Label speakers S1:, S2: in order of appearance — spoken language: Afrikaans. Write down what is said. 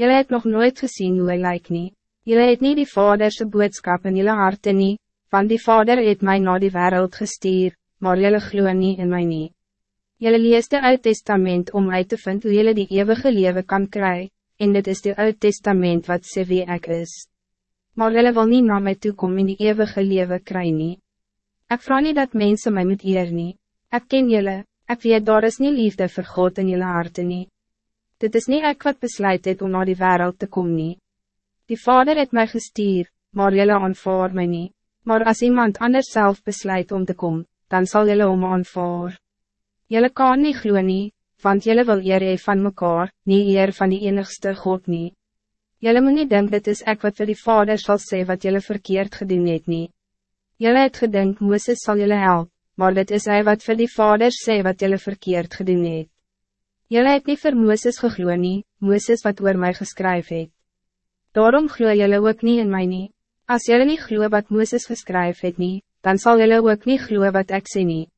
S1: Jullie het nog nooit gezien hoe hij lijkt niet. Jullie het niet die vaderse boodschap in jullie harten niet, want die vader het mij naar die wereld gestuur, maar jullie gloeien niet in mij niet. Jullie lees de Oud Testament om uit te vinden hoe jullie die eeuwige leven kan krijgen, en dit is de Oud Testament wat sê wie ek is. Maar jullie wil niet naar mij toe komen in die eeuwige leven krijgen niet. Ik vraag niet dat mensen mij moet eer niet. Ik ken jullie, ik weet daar is niet liefde voor God in jullie harten niet. Dit is niet ek wat besluit het om naar die wereld te komen nie. Die vader het mij gestuur, maar jullie aanvaar mij niet. Maar als iemand anders zelf besluit om te komen, dan zal jullie om aanvaar. Jullie kan niet gloeien nie, want jullie wil eer hee van mekaar, niet eer van die enigste God nie. Jullie moet niet denken dit is ek wat vir die vader zal zeggen wat jullie verkeerd gedoen het nie. Jullie het gedink Mooses zal jullie helpen, maar dit is hij wat vir die vader sê wat jullie verkeerd gedoen het. Jullie het niet vir Mooses gegloe nie, Mooses wat oor mij geskryf het. Daarom gloe jullie ook niet in mij nie. Als jullie niet gloe wat Mooses geskryf het nie, dan zal jullie ook niet gloe wat ik sê nie.